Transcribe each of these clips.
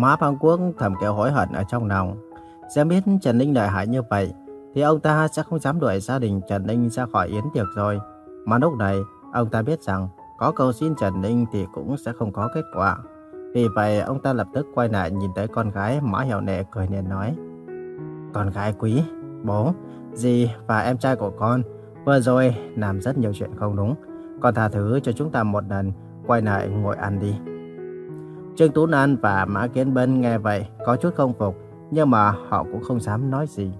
Má Bang Quốc thầm kêu hối hận ở trong lòng. Xem biết Trần Ninh lợi hại như vậy, thì ông ta sẽ không dám đuổi gia đình Trần Ninh ra khỏi yến tiệc rồi. Mà lúc này, ông ta biết rằng có cầu xin Trần Ninh thì cũng sẽ không có kết quả. Vì vậy, ông ta lập tức quay lại nhìn tới con gái Mã Hiểu Nệ cười liền nói. Con gái quý, bố, dì và em trai của con vừa rồi làm rất nhiều chuyện không đúng. Con tha thứ cho chúng ta một lần, quay lại ngồi ăn đi. Trương Tú Nan và Mã Kiến Bân nghe vậy có chút không phục, nhưng mà họ cũng không dám nói gì.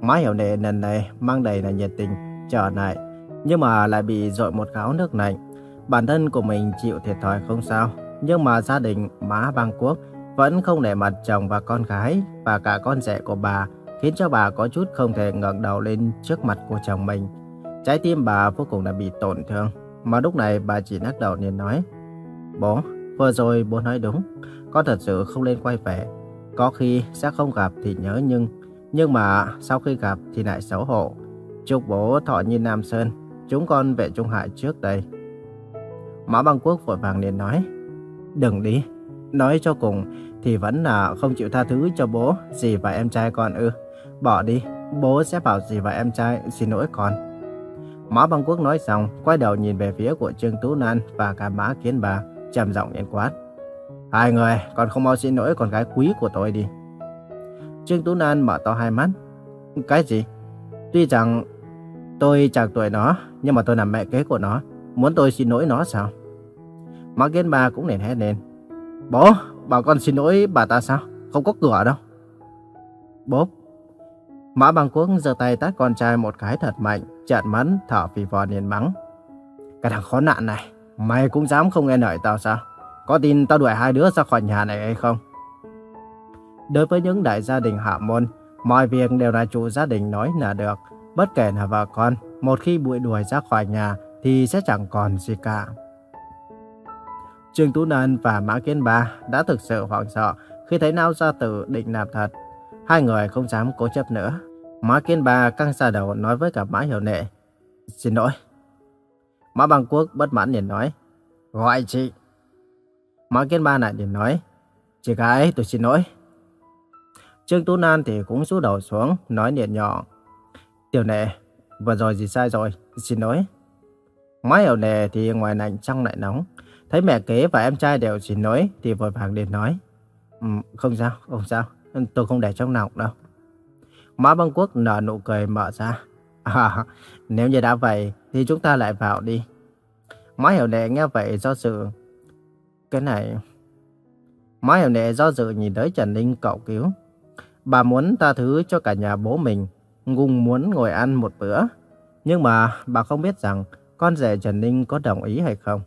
Mã Hiểu Nệ lần này mang đầy là nhiệt tình, trở lại, nhưng mà lại bị dội một gáo nước lạnh. Bản thân của mình chịu thiệt thòi không sao, nhưng mà gia đình Mã Bang Quốc vẫn không để mặt chồng và con gái và cả con rể của bà, khiến cho bà có chút không thể ngẩng đầu lên trước mặt của chồng mình. Trái tim bà vô cùng là bị tổn thương, mà lúc này bà chỉ lắc đầu nên nói, Bố, vừa rồi bố nói đúng, con thật sự không nên quay về. Có khi sẽ không gặp thì nhớ nhưng, nhưng mà sau khi gặp thì lại xấu hổ. Chúc bố thọ như Nam Sơn, chúng con về Trung Hải trước đây. Mã Bang Quốc vội vàng liền nói, Đừng đi, nói cho cùng thì vẫn là không chịu tha thứ cho bố, dì và em trai con ư. Bỏ đi, bố sẽ bảo dì và em trai xin lỗi con. Mã Bang Quốc nói xong, quay đầu nhìn về phía của Trương Tú Nan và cả Mã Kiến Bà, trầm giọng nhận quát. Hai người, còn không mau xin lỗi con gái quý của tôi đi. Trương Tú Nan mở to hai mắt. Cái gì? Tuy rằng tôi chẳng tuổi nó, nhưng mà tôi là mẹ kế của nó. Muốn tôi xin lỗi nó sao? Mã Kiến Bà cũng liền hét lên. Bố, bảo con xin lỗi bà ta sao? Không có cửa đâu. Bốp. Mã Bằng Quốc giơ tay tát con trai một cái thật mạnh, trợn mắt thở phì phò liền mắng. Cái thằng khó nạn này, mày cũng dám không nghe lời tao sao? Có tin tao đuổi hai đứa ra khỏi nhà này hay không? Đối với những đại gia đình hạ môn, mọi việc đều là chủ gia đình nói là được. Bất kể là vợ con, một khi bụi đuổi ra khỏi nhà thì sẽ chẳng còn gì cả. Trương Tú Nân và Mã Kiến Ba đã thực sự hoảng sợ khi thấy Nao Gia Tử định làm thật. Hai người không dám cố chấp nữa. Mã Kiến Ba căng xa đầu nói với cả Mã Hiểu Nệ. Xin lỗi. Mã băng Quốc bất mãn liền nói. Gọi chị. Mã Kiến Ba lại liền nói. Chị gái tôi xin lỗi. Trương Tú Nan thì cũng rút đầu xuống, nói liền nhỏ. Tiểu nệ, vừa rồi gì sai rồi, xin lỗi. Mã Hiểu Nệ thì ngoài lạnh trong lại nóng. Thấy mẹ kế và em trai đều xin lỗi thì vội vàng liền nói. Um, không sao, không sao, tôi không để trong lòng đâu. Mã băng quốc nở nụ cười mở ra. À, nếu như đã vậy thì chúng ta lại vào đi. Mã hiểu đệ nghe vậy do dự. Cái này... Mã hiểu đệ do dự nhìn tới Trần Ninh cậu cứu. Bà muốn tha thứ cho cả nhà bố mình, ngung muốn ngồi ăn một bữa. Nhưng mà bà không biết rằng con rể Trần Ninh có đồng ý hay không.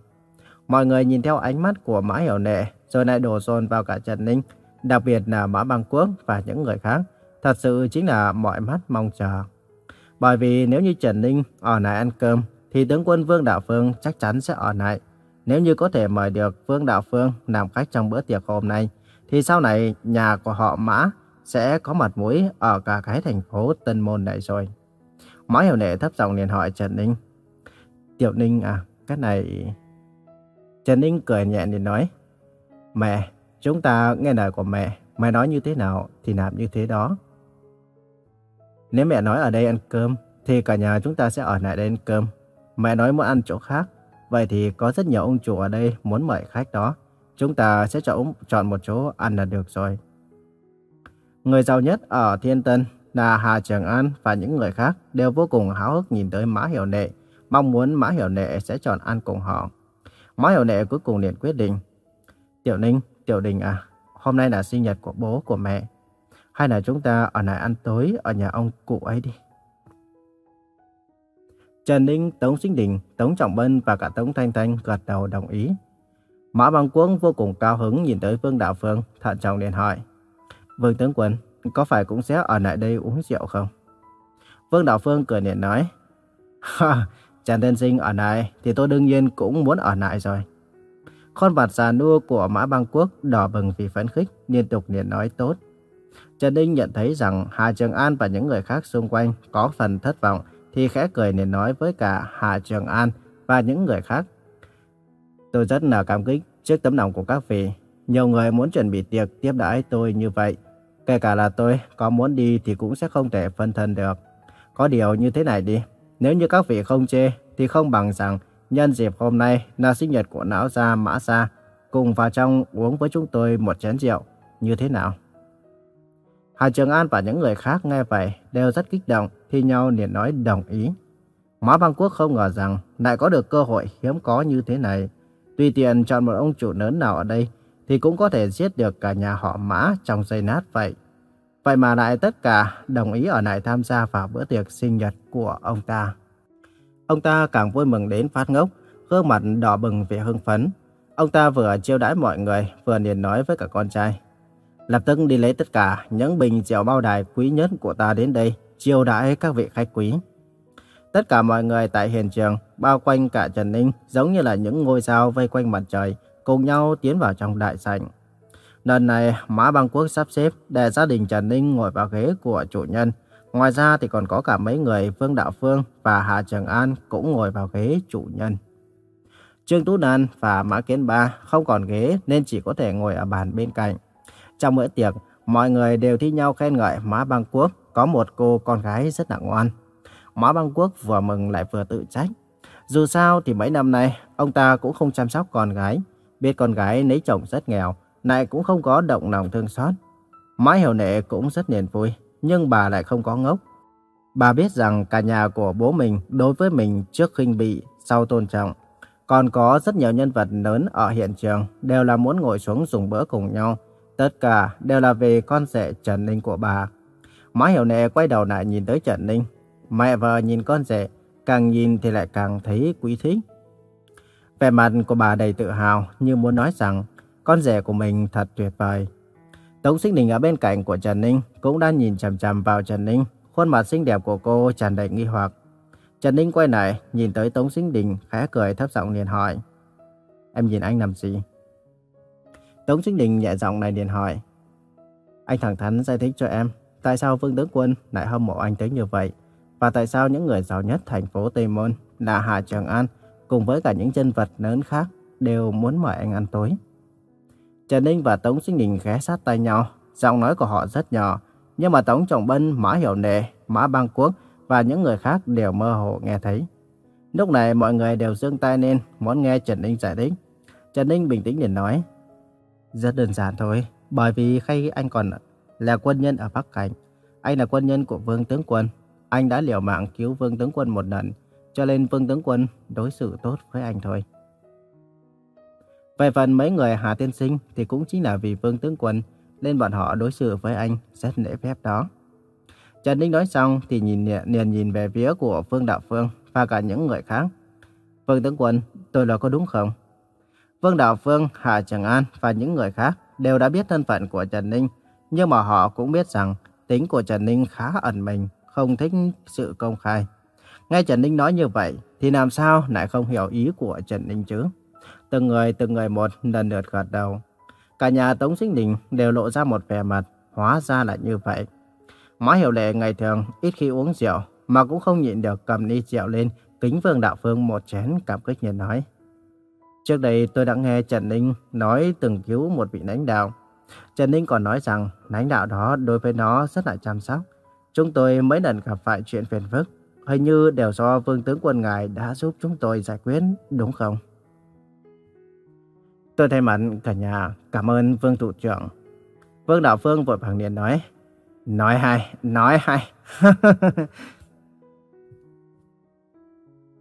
Mọi người nhìn theo ánh mắt của Mã Hiểu Nệ, rồi lại đổ dồn vào cả Trần Ninh, đặc biệt là Mã Bang Quốc và những người khác. Thật sự chính là mọi mắt mong chờ. Bởi vì nếu như Trần Ninh ở lại ăn cơm, thì tướng quân Vương Đạo Phương chắc chắn sẽ ở lại. Nếu như có thể mời được Vương Đạo Phương làm khách trong bữa tiệc hôm nay, thì sau này nhà của họ Mã sẽ có mặt mũi ở cả cái thành phố Tân Môn này rồi. Mã Hiểu Nệ thấp giọng liền hỏi Trần Ninh. Tiểu Ninh à, cái này... Trần Ninh cười nhẹ thì nói, Mẹ, chúng ta nghe lời của mẹ, mẹ nói như thế nào thì làm như thế đó. Nếu mẹ nói ở đây ăn cơm, thì cả nhà chúng ta sẽ ở lại đây ăn cơm. Mẹ nói muốn ăn chỗ khác, vậy thì có rất nhiều ông chủ ở đây muốn mời khách đó. Chúng ta sẽ chọn, chọn một chỗ ăn là được rồi. Người giàu nhất ở Thiên Tân là Hà Trường An và những người khác đều vô cùng háo hức nhìn tới Mã Hiểu Nệ, mong muốn Mã Hiểu Nệ sẽ chọn ăn cùng họ. Mã Hiểu Nệ cuối cùng liền quyết định. Tiểu Ninh, Tiểu Đình à, hôm nay là sinh nhật của bố của mẹ. Hay là chúng ta ở lại ăn tối ở nhà ông cụ ấy đi. Trần Ninh, Tống Sinh Đình, Tống Trọng Bân và cả Tống Thanh Thanh gật đầu đồng ý. Mã Bằng Quốc vô cùng cao hứng nhìn tới Vương Đạo Phương, thận trọng liền hỏi. Vương Tướng Quân, có phải cũng sẽ ở lại đây uống rượu không? Vương Đạo Phương cười liền nói. Ha, Trần Tiên Sinh ở lại thì tôi đương nhiên cũng muốn ở lại rồi. Con vặt già nua của Mã Bang Quốc đỏ bừng vì phấn khích, liên tục liền nói tốt. Trần Ninh nhận thấy rằng Hà Trường An và những người khác xung quanh có phần thất vọng, thì khẽ cười liền nói với cả Hà Trường An và những người khác. Tôi rất là cảm kích trước tấm lòng của các vị, Nhiều người muốn chuẩn bị tiệc tiếp đãi tôi như vậy. Kể cả là tôi có muốn đi thì cũng sẽ không thể phân thân được. Có điều như thế này đi. Nếu như các vị không chê thì không bằng rằng nhân dịp hôm nay là sinh nhật của não gia Mã Gia. Cùng vào trong uống với chúng tôi một chén rượu. Như thế nào? Hà Trường An và những người khác nghe vậy đều rất kích động, thi nhau liền nói đồng ý. Mã Văn Quốc không ngờ rằng lại có được cơ hội hiếm có như thế này. Tuy tiện chọn một ông chủ lớn nào ở đây thì cũng có thể giết được cả nhà họ Mã trong giây nát vậy. Vậy mà lại tất cả đồng ý ở lại tham gia vào bữa tiệc sinh nhật của ông ta. Ông ta càng vui mừng đến phát ngốc, gương mặt đỏ bừng vì hưng phấn. Ông ta vừa chiêu đãi mọi người, vừa liền nói với cả con trai. Lập tức đi lấy tất cả những bình rượu bao đài quý nhất của ta đến đây, chiêu đãi các vị khách quý. Tất cả mọi người tại hiện trường, bao quanh cả Trần Ninh, giống như là những ngôi sao vây quanh mặt trời, cùng nhau tiến vào trong đại sảnh. Lần này, Mã Bang Quốc sắp xếp để gia đình Trần Ninh ngồi vào ghế của chủ nhân. Ngoài ra thì còn có cả mấy người Vương Đạo Phương và Hà Trường An cũng ngồi vào ghế chủ nhân. Trương Tú Đan và Mã Kiến Ba không còn ghế nên chỉ có thể ngồi ở bàn bên cạnh. Trong bữa tiệc, mọi người đều thi nhau khen ngợi Mã Bang Quốc có một cô con gái rất là ngoan. Mã Bang Quốc vừa mừng lại vừa tự trách. Dù sao thì mấy năm nay, ông ta cũng không chăm sóc con gái. Biết con gái lấy chồng rất nghèo, lại cũng không có động lòng thương xót. Mã Hiểu Nệ cũng rất niềm vui, nhưng bà lại không có ngốc. Bà biết rằng cả nhà của bố mình đối với mình trước khinh bị, sau tôn trọng. Còn có rất nhiều nhân vật lớn ở hiện trường đều là muốn ngồi xuống dùng bữa cùng nhau. Tất cả đều là về con rể Trần Ninh của bà. Mã Hiểu Nệ quay đầu lại nhìn tới Trần Ninh. Mẹ vợ nhìn con rể, càng nhìn thì lại càng thấy quý thích. Vẻ mặt của bà đầy tự hào như muốn nói rằng con rể của mình thật tuyệt vời. Tống Sinh Đình ở bên cạnh của Trần Ninh cũng đang nhìn chằm chằm vào Trần Ninh, khuôn mặt xinh đẹp của cô tràn đầy nghi hoặc. Trần Ninh quay lại, nhìn tới Tống Sinh Đình, khẽ cười thấp giọng liền hỏi. Em nhìn anh làm gì? Tống Sinh Đình nhẹ giọng này liền hỏi. Anh thẳng thắn giải thích cho em, tại sao Vương Tướng Quân lại hâm mộ anh tới như vậy? Và tại sao những người giàu nhất thành phố Tây Môn là Hà Trường An cùng với cả những chân vật lớn khác đều muốn mời anh ăn tối? Trần Ninh và Tống Sinh Đình ghé sát tay nhau, giọng nói của họ rất nhỏ, nhưng mà Tống Trọng Bân, Mã Hiểu Nệ, Mã Bang Quốc và những người khác đều mơ hồ nghe thấy. Lúc này mọi người đều dương tay lên, muốn nghe Trần Ninh giải thích. Trần Ninh bình tĩnh để nói, rất đơn giản thôi, bởi vì khi anh còn là quân nhân ở Bắc Cảnh, anh là quân nhân của Vương Tướng Quân, anh đã liều mạng cứu Vương Tướng Quân một lần, cho nên Vương Tướng Quân đối xử tốt với anh thôi. Về phần mấy người Hà Tiên Sinh thì cũng chính là vì Vương Tướng Quân nên bọn họ đối xử với anh rất lễ phép đó. Trần Ninh nói xong thì nhìn liền nhìn về phía của Vương Đạo Phương và cả những người khác. Vương Tướng Quân, tôi là có đúng không? Vương Đạo Phương, Hà Trường An và những người khác đều đã biết thân phận của Trần Ninh, nhưng mà họ cũng biết rằng tính của Trần Ninh khá ẩn mình, không thích sự công khai. Nghe Trần Ninh nói như vậy thì làm sao lại không hiểu ý của Trần Ninh chứ? Từng người từng người một lần lượt gật đầu. Cả nhà Tống Sinh Đình đều lộ ra một vẻ mặt, hóa ra là như vậy. Má Hiểu Lệ ngày thường ít khi uống rượu, mà cũng không nhịn được cầm ly rượu lên, kính Vương Đạo Phương một chén cảm kích nhìn nói. Trước đây tôi đã nghe Trần Ninh nói từng cứu một vị lãnh đạo. Trần Ninh còn nói rằng lãnh đạo đó đối với nó rất là chăm sóc. Chúng tôi mấy lần gặp phải chuyện phiền phức, hình như đều do Vương Tướng Quân Ngài đã giúp chúng tôi giải quyết, đúng không? Tôi thay mặt cả nhà cảm ơn Vương Thủ trưởng. Vương Đạo Phương vội vàng liền nói. Nói hay, nói hay.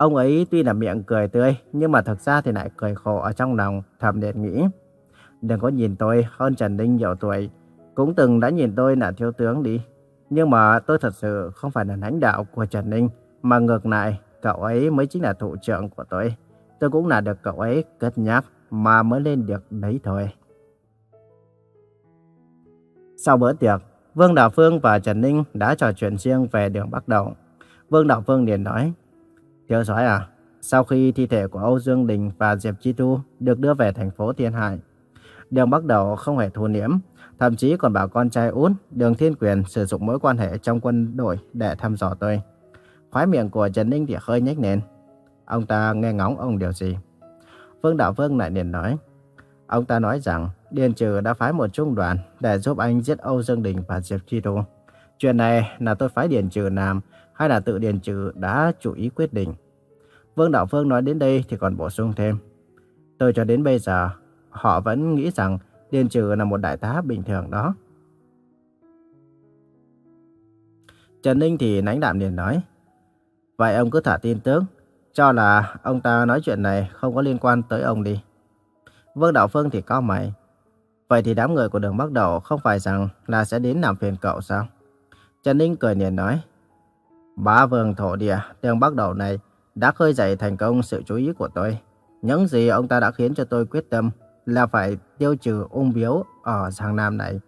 Ông ấy tuy là miệng cười tươi, nhưng mà thực ra thì lại cười khổ ở trong lòng, thầm liệt nghĩ. Đừng có nhìn tôi hơn Trần Ninh nhiều tuổi, cũng từng đã nhìn tôi là thiếu tướng đi. Nhưng mà tôi thật sự không phải là lãnh đạo của Trần Ninh, mà ngược lại, cậu ấy mới chính là thủ trưởng của tôi. Tôi cũng là được cậu ấy cất nhắc mà mới lên được đấy thôi. Sau bữa tiệc, Vương Đạo Phương và Trần Ninh đã trò chuyện riêng về đường bắt đầu. Vương Đạo Phương liền nói, theo soái à, sau khi thi thể của Âu Dương Đình và Diệp Chi Tu được đưa về thành phố Thiên Hải, đường bắt đầu không hề thu liễm, thậm chí còn bảo con trai út Đường Thiên Quyền sử dụng mối quan hệ trong quân đội để thăm dò tôi. Khói miệng của Trần Ninh thì hơi nhếch lên. Ông ta nghe ngóng ông điều gì? Vương Đạo Vương lại liền nói, ông ta nói rằng Điền Trừ đã phái một trung đoàn để giúp anh giết Âu Dương Đình và Diệp Chi Tu. Chuyện này là tôi phái Điền Trừ làm hay là tự Điền Trừ đã chủ ý quyết định. Vương Đạo Phương nói đến đây thì còn bổ sung thêm. Tôi cho đến bây giờ, họ vẫn nghĩ rằng Điền Trừ là một đại tá bình thường đó. Trần Ninh thì nánh đạm liền nói. Vậy ông cứ thả tin tướng, cho là ông ta nói chuyện này không có liên quan tới ông đi. Vương Đạo Phương thì cao mày. Vậy thì đám người của đường Bắc Đầu không phải rằng là sẽ đến làm phiền cậu sao? Trần Ninh cười liền nói. Bá vương thổ địa, đường bắt Đầu này đã khơi dậy thành công sự chú ý của tôi. Những gì ông ta đã khiến cho tôi quyết tâm là phải tiêu trừ ung biếu ở Giang Nam này.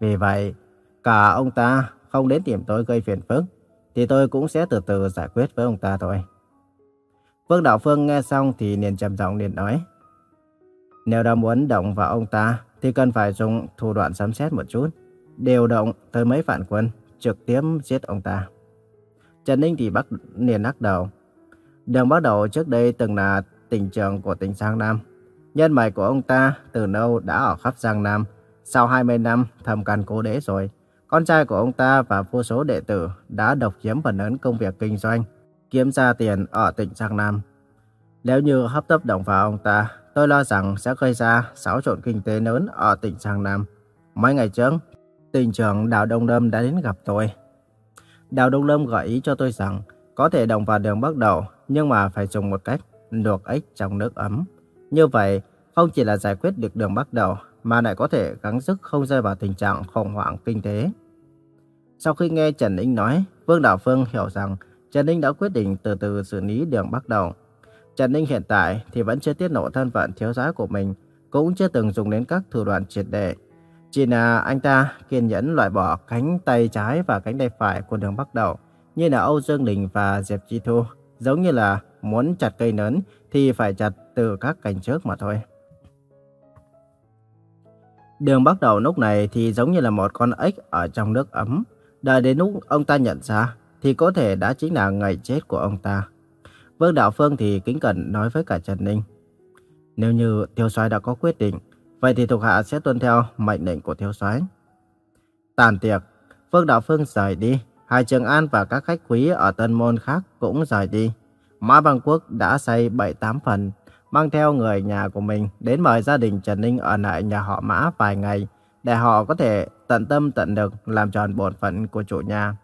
Vì vậy, cả ông ta không đến tìm tôi gây phiền phức, thì tôi cũng sẽ từ từ giải quyết với ông ta thôi. Vương Đạo Phương nghe xong thì liền trầm giọng liền nói. Nếu đã muốn động vào ông ta, thì cần phải dùng thủ đoạn sấm xét một chút. Điều động tới mấy phản quân, trực tiếp giết ông ta. Trần Ninh thì bắt liền lắc đầu. Đường bắt đầu trước đây từng là tỉnh trường của tỉnh Giang Nam. Nhân mạch của ông ta từ lâu đã ở khắp Giang Nam. Sau 20 năm thầm càn cố đế rồi, con trai của ông ta và vô số đệ tử đã độc chiếm phần lớn công việc kinh doanh, kiếm ra tiền ở tỉnh Giang Nam. Nếu như hấp tấp động vào ông ta, tôi lo rằng sẽ gây ra xáo trộn kinh tế lớn ở tỉnh Giang Nam. Mấy ngày trước, tỉnh trưởng Đào Đông đâm đã đến gặp tôi. Đào Đông Lâm gợi ý cho tôi rằng có thể đồng vào đường bắt đầu, nhưng mà phải dùng một cách luộc ếch trong nước ấm. Như vậy, không chỉ là giải quyết được đường bắt đầu, mà lại có thể gắng sức không rơi vào tình trạng khủng hoảng kinh tế. Sau khi nghe Trần Ninh nói, Vương Đạo Phương hiểu rằng Trần Ninh đã quyết định từ từ xử lý đường bắt đầu. Trần Ninh hiện tại thì vẫn chưa tiết lộ thân phận thiếu giá của mình, cũng chưa từng dùng đến các thủ đoạn triệt để. Chỉ là anh ta kiên nhẫn loại bỏ cánh tay trái và cánh tay phải của đường bắt đầu, như là Âu Dương Đình và Diệp Chi Thu, giống như là muốn chặt cây lớn thì phải chặt từ các cành trước mà thôi. Đường bắt đầu lúc này thì giống như là một con ếch ở trong nước ấm. Đợi đến lúc ông ta nhận ra thì có thể đã chính là ngày chết của ông ta. Vương Đạo Phương thì kính cẩn nói với cả Trần Ninh. Nếu như tiêu soái đã có quyết định, vậy thì thuộc hạ sẽ tuân theo mệnh lệnh của Thiếu soái. Tàn tiệc, Phương Đạo Phương rời đi. Hải Trường An và các khách quý ở Tân Môn khác cũng rời đi. Mã Bang Quốc đã xây 7-8 phần, mang theo người nhà của mình đến mời gia đình Trần Ninh ở lại nhà họ Mã vài ngày, để họ có thể tận tâm tận lực làm tròn bổn phận của chủ nhà.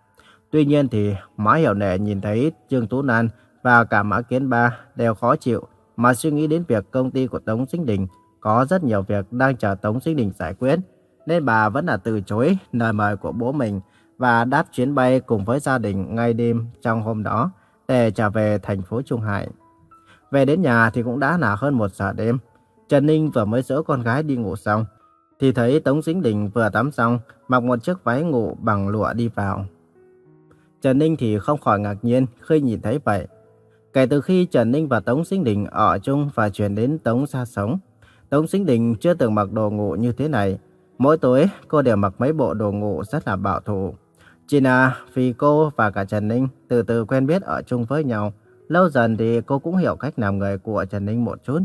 Tuy nhiên thì Mã Hiểu Nệ nhìn thấy Trương Tú Nan và cả Mã Kiến Ba đều khó chịu mà suy nghĩ đến việc công ty của Tống Sinh Đình có rất nhiều việc đang chờ Tống Sinh Đình giải quyết, nên bà vẫn là từ chối lời mời của bố mình và đáp chuyến bay cùng với gia đình ngay đêm trong hôm đó để trở về thành phố Trung Hải. Về đến nhà thì cũng đã là hơn một giờ đêm. Trần Ninh vừa mới dỡ con gái đi ngủ xong, thì thấy Tống Dính Đình vừa tắm xong, mặc một chiếc váy ngủ bằng lụa đi vào. Trần Ninh thì không khỏi ngạc nhiên khi nhìn thấy vậy. Kể từ khi Trần Ninh và Tống Dính Đình ở chung và chuyển đến Tống xa sống, Tống Sinh Đình chưa từng mặc đồ ngủ như thế này. Mỗi tối cô đều mặc mấy bộ đồ ngủ rất là bảo thủ. Chỉ là vì cô và cả Trần Ninh từ từ quen biết ở chung với nhau, lâu dần thì cô cũng hiểu cách làm người của Trần Ninh một chút.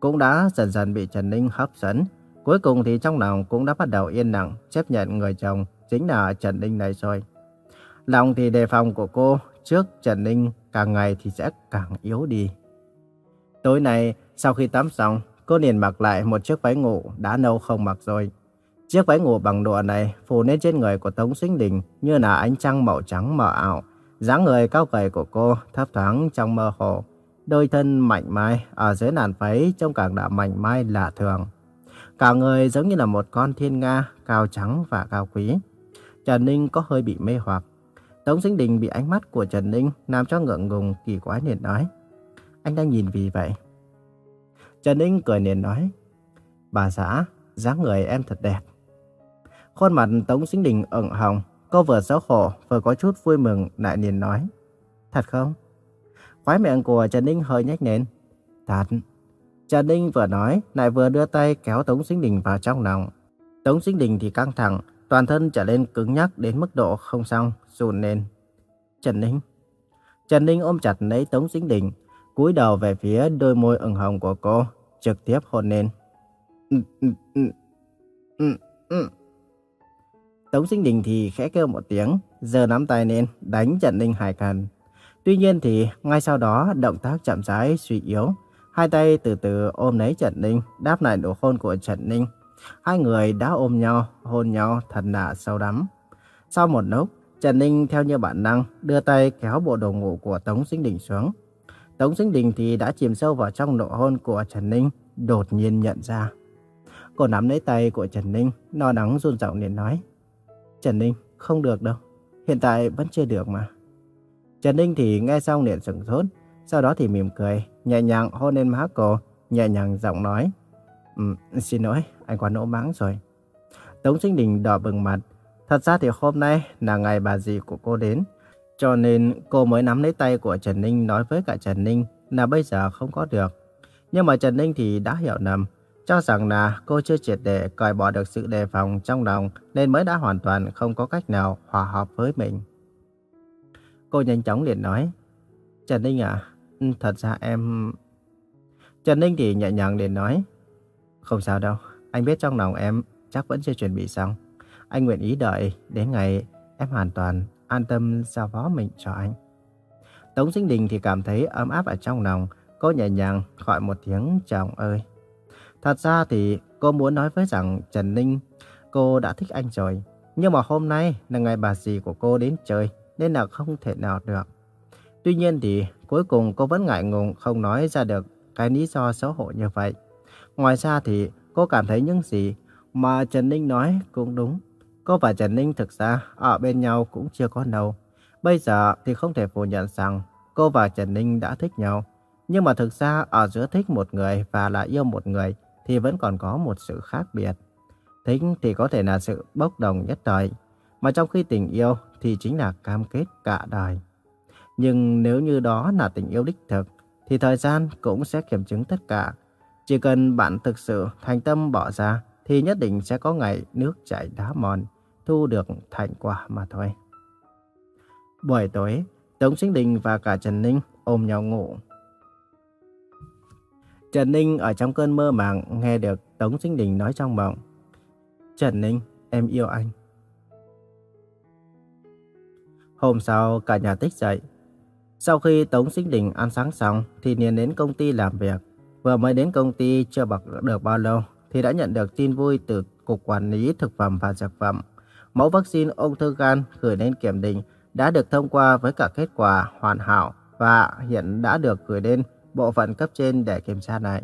Cũng đã dần dần bị Trần Ninh hấp dẫn. Cuối cùng thì trong lòng cũng đã bắt đầu yên lặng chấp nhận người chồng chính là Trần Ninh này rồi. Lòng thì đề phòng của cô trước Trần Ninh càng ngày thì sẽ càng yếu đi. Tối nay, sau khi tắm xong, cô liền mặc lại một chiếc váy ngủ đã lâu không mặc rồi. Chiếc váy ngủ bằng lụa này phủ lên trên người của Tống Sinh Đình như là ánh trăng màu trắng mờ ảo. dáng người cao gầy của cô thấp thoáng trong mơ hồ. Đôi thân mảnh mai ở dưới làn váy trông càng đã mảnh mai lạ thường. Cả người giống như là một con thiên nga, cao trắng và cao quý. Trần Ninh có hơi bị mê hoặc. Tống Sinh Đình bị ánh mắt của Trần Ninh làm cho ngượng ngùng, kỳ quái liền nói. Anh đang nhìn vì vậy? Trần Ninh cười liền nói. Bà xã, dáng người em thật đẹp. Khuôn mặt Tống Sinh Đình ửng hồng, cô vừa xấu hổ vừa có chút vui mừng lại liền nói. Thật không? Khói miệng của Trần Ninh hơi nhếch lên. Thật. Trần Ninh vừa nói lại vừa đưa tay kéo Tống Sinh Đình vào trong lòng. Tống Sinh Đình thì căng thẳng, toàn thân trở nên cứng nhắc đến mức độ không xong, run lên. Trần Ninh. Trần Ninh ôm chặt lấy Tống Sinh Đình, cúi đầu về phía đôi môi ửng hồng của cô, trực tiếp hôn lên. Ừ, ừ, ừ. Tống Sinh Đình thì khẽ kêu một tiếng, giờ nắm tay lên, đánh Trần Ninh hai cần. Tuy nhiên thì ngay sau đó động tác chậm rãi suy yếu, hai tay từ từ ôm lấy Trần Ninh, đáp lại nụ hôn của Trần Ninh. Hai người đã ôm nhau, hôn nhau thật nạ sâu đắm. Sau một lúc, Trần Ninh theo như bản năng đưa tay kéo bộ đồ ngủ của Tống Sinh Đình xuống. Tống Sinh Đình thì đã chìm sâu vào trong nụ hôn của Trần Ninh, đột nhiên nhận ra. Cô nắm lấy tay của Trần Ninh, no nắng run rẩy liền nói. Trần Ninh, không được đâu. Hiện tại vẫn chưa được mà. Trần Ninh thì nghe xong liền sửng sốt. Sau đó thì mỉm cười, nhẹ nhàng hôn lên má cô, nhẹ nhàng giọng nói. Um, xin lỗi, anh quá nỗ mắng rồi. Tống Sinh Đình đỏ bừng mặt. Thật ra thì hôm nay là ngày bà dì của cô đến. Cho nên cô mới nắm lấy tay của Trần Ninh nói với cả Trần Ninh là bây giờ không có được. Nhưng mà Trần Ninh thì đã hiểu nằm cho rằng là cô chưa triệt để cởi bỏ được sự đề phòng trong lòng nên mới đã hoàn toàn không có cách nào hòa hợp với mình. Cô nhanh chóng liền nói, Trần Ninh à, ừ, thật ra em... Trần Ninh thì nhẹ nhàng liền nói, không sao đâu, anh biết trong lòng em chắc vẫn chưa chuẩn bị xong. Anh nguyện ý đợi đến ngày em hoàn toàn an tâm giao phó mình cho anh. Tống Sinh Đình thì cảm thấy ấm áp ở trong lòng, cô nhẹ nhàng gọi một tiếng chồng ơi. Thật ra thì cô muốn nói với rằng Trần Ninh, cô đã thích anh rồi. Nhưng mà hôm nay là ngày bà dì của cô đến chơi, nên là không thể nào được. Tuy nhiên thì cuối cùng cô vẫn ngại ngùng không nói ra được cái lý do xấu hổ như vậy. Ngoài ra thì cô cảm thấy những gì mà Trần Ninh nói cũng đúng. Cô và Trần Ninh thực ra ở bên nhau cũng chưa có lâu. Bây giờ thì không thể phủ nhận rằng cô và Trần Ninh đã thích nhau. Nhưng mà thực ra ở giữa thích một người và là yêu một người thì vẫn còn có một sự khác biệt. Thích thì có thể là sự bốc đồng nhất thời, mà trong khi tình yêu thì chính là cam kết cả đời. Nhưng nếu như đó là tình yêu đích thực, thì thời gian cũng sẽ kiểm chứng tất cả. Chỉ cần bạn thực sự thành tâm bỏ ra, thì nhất định sẽ có ngày nước chảy đá mòn, thu được thành quả mà thôi. Buổi tối, Tống Sinh Đình và cả Trần Ninh ôm nhau ngủ. Trần Ninh ở trong cơn mơ màng nghe được Tống Sinh Đình nói trong mộng. Trần Ninh, em yêu anh. Hôm sau, cả nhà tích dậy. Sau khi Tống Sinh Đình ăn sáng xong, thì liền đến công ty làm việc. Vừa mới đến công ty chưa bật được bao lâu, thì đã nhận được tin vui từ Cục Quản lý Thực phẩm và Dược phẩm. Mẫu vaccine ung thư gan gửi đến kiểm định đã được thông qua với cả kết quả hoàn hảo và hiện đã được gửi đến bộ phận cấp trên để kiểm tra lại.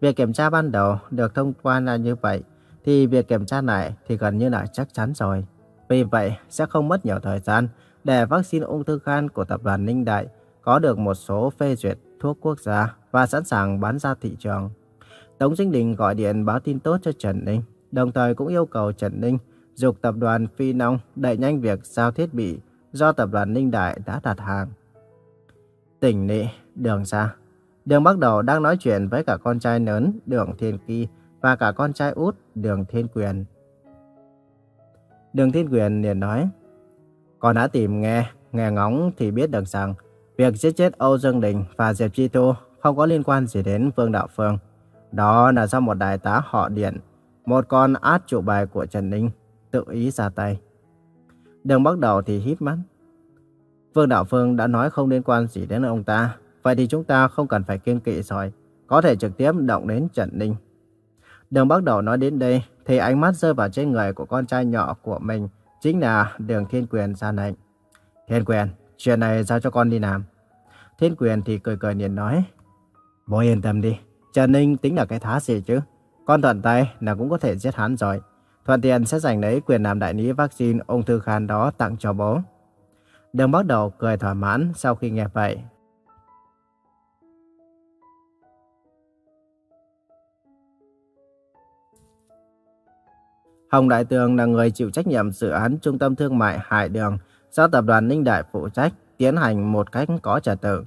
Việc kiểm tra ban đầu được thông qua là như vậy, thì việc kiểm tra lại thì gần như là chắc chắn rồi. Vì vậy, sẽ không mất nhiều thời gian để vaccine ung thư gan của tập đoàn Ninh Đại có được một số phê duyệt thuốc quốc gia và sẵn sàng bán ra thị trường. Tống Dinh Đình gọi điện báo tin tốt cho Trần Ninh, đồng thời cũng yêu cầu Trần Ninh dục tập đoàn Phi Nông đẩy nhanh việc giao thiết bị do tập đoàn Ninh Đại đã đặt hàng. Tỉnh Nị, đường xa. Đường bắt đầu đang nói chuyện với cả con trai lớn Đường Thiên Kỳ và cả con trai út Đường Thiên Quyền. Đường Thiên Quyền liền nói, Con đã tìm nghe, nghe ngóng thì biết được rằng việc giết chết Âu Dương Đình và Diệp Chi thu không có liên quan gì đến Vương Đạo Phương. Đó là do một đại tá họ Điện, một con át chủ bài của Trần Ninh, tự ý ra tay. Đường bắt đầu thì hít mắt. Vương Đạo Phương đã nói không liên quan gì đến ông ta, Vậy thì chúng ta không cần phải kiên kỵ rồi, có thể trực tiếp động đến Trần Ninh. Đường bắt đầu nói đến đây, thì ánh mắt rơi vào trên người của con trai nhỏ của mình, chính là đường Thiên Quyền ra lệnh. Thiên Quyền, chuyện này giao cho con đi làm. Thiên Quyền thì cười cười nhìn nói, Bố yên tâm đi, Trần Ninh tính là cái thá gì chứ. Con thuận tay là cũng có thể giết hắn rồi. Thuận tiện sẽ giành lấy quyền làm đại lý vaccine ung thư khan đó tặng cho bố. Đường bắt đầu cười thỏa mãn sau khi nghe vậy. Hồng Đại Tường là người chịu trách nhiệm dự án Trung tâm Thương mại Hải Đường do tập đoàn Ninh Đại phụ trách tiến hành một cách có trật tự.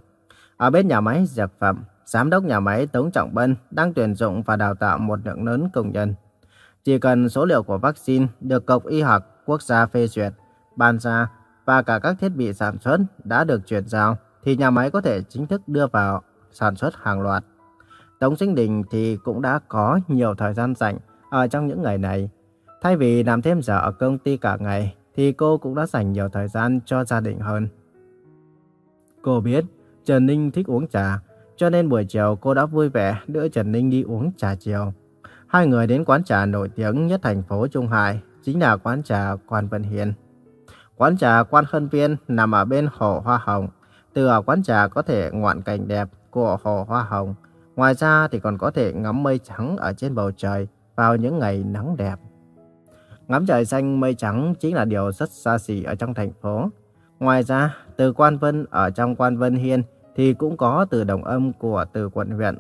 Ở bên nhà máy dược phẩm, giám đốc nhà máy Tống Trọng Bân đang tuyển dụng và đào tạo một lượng lớn công nhân. Chỉ cần số liệu của vaccine được Cục Y học Quốc gia phê duyệt, ban ra và cả các thiết bị sản xuất đã được chuyển giao thì nhà máy có thể chính thức đưa vào sản xuất hàng loạt. Tống Sinh Đình thì cũng đã có nhiều thời gian rảnh ở trong những ngày này. Thay vì làm thêm giờ ở công ty cả ngày, thì cô cũng đã dành nhiều thời gian cho gia đình hơn. Cô biết Trần Ninh thích uống trà, cho nên buổi chiều cô đã vui vẻ đưa Trần Ninh đi uống trà chiều. Hai người đến quán trà nổi tiếng nhất thành phố Trung Hải, chính là quán trà Quan Vân Hiền. Quán trà Quan Hân Viên nằm ở bên hồ Hoa Hồng. Từ ở quán trà có thể ngoạn cảnh đẹp của hồ Hoa Hồng. Ngoài ra thì còn có thể ngắm mây trắng ở trên bầu trời vào những ngày nắng đẹp. Ngắm trời xanh mây trắng chính là điều rất xa xỉ ở trong thành phố. Ngoài ra, từ Quan Vân ở trong Quan Vân Hiên thì cũng có từ đồng âm của từ quận huyện.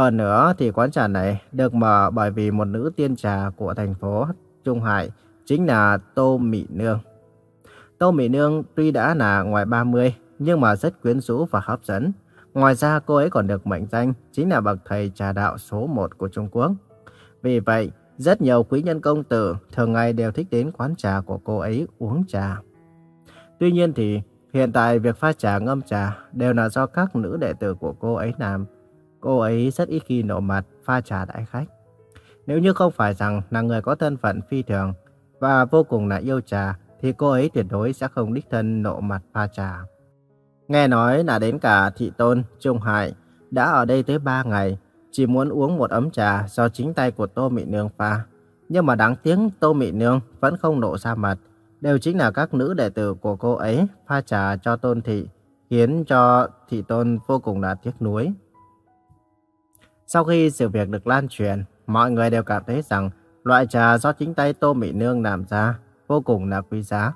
Hơn nữa thì quán trà này được mở bởi vì một nữ tiên trà của thành phố Trung Hải chính là Tô Mỹ Nương. Tô Mỹ Nương tuy đã là ngoài 30 nhưng mà rất quyến rũ và hấp dẫn. Ngoài ra cô ấy còn được mệnh danh chính là bậc thầy trà đạo số 1 của Trung Quốc. Vì vậy, rất nhiều quý nhân công tử thường ngày đều thích đến quán trà của cô ấy uống trà. Tuy nhiên thì hiện tại việc pha trà ngâm trà đều là do các nữ đệ tử của cô ấy làm. Cô ấy rất ít khi nổ mặt pha trà đại khách. Nếu như không phải rằng là người có thân phận phi thường và vô cùng là yêu trà thì cô ấy tuyệt đối sẽ không đích thân nộ mặt pha trà. Nghe nói là đến cả thị tôn, Trung Hải đã ở đây tới 3 ngày, chỉ muốn uống một ấm trà do chính tay của Tô Mị Nương pha. Nhưng mà đáng tiếc Tô Mị Nương vẫn không nộ ra mặt, đều chính là các nữ đệ tử của cô ấy pha trà cho Tôn Thị, khiến cho Thị Tôn vô cùng là tiếc nuối. Sau khi sự việc được lan truyền, mọi người đều cảm thấy rằng loại trà do chính tay Tô Mỹ Nương làm ra vô cùng là quý giá.